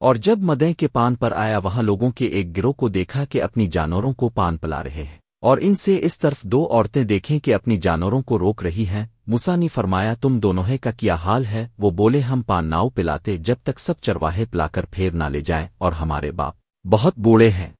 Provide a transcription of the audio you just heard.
اور جب مدے کے پان پر آیا وہاں لوگوں کے ایک گروہ کو دیکھا کہ اپنی جانوروں کو پان پلا رہے ہیں۔ اور ان سے اس طرف دو عورتیں دیکھیں کہ اپنی جانوروں کو روک رہی ہیں۔ مسا نے فرمایا، تم دونوں کا کیا حال ہے؟ وہ بولے، ہم پان ناؤ پلاتے، جب تک سب چرواہے پلا کر پھیر نہ لے جائیں اور ہمارے باپ بہت بوڑھے ہیں۔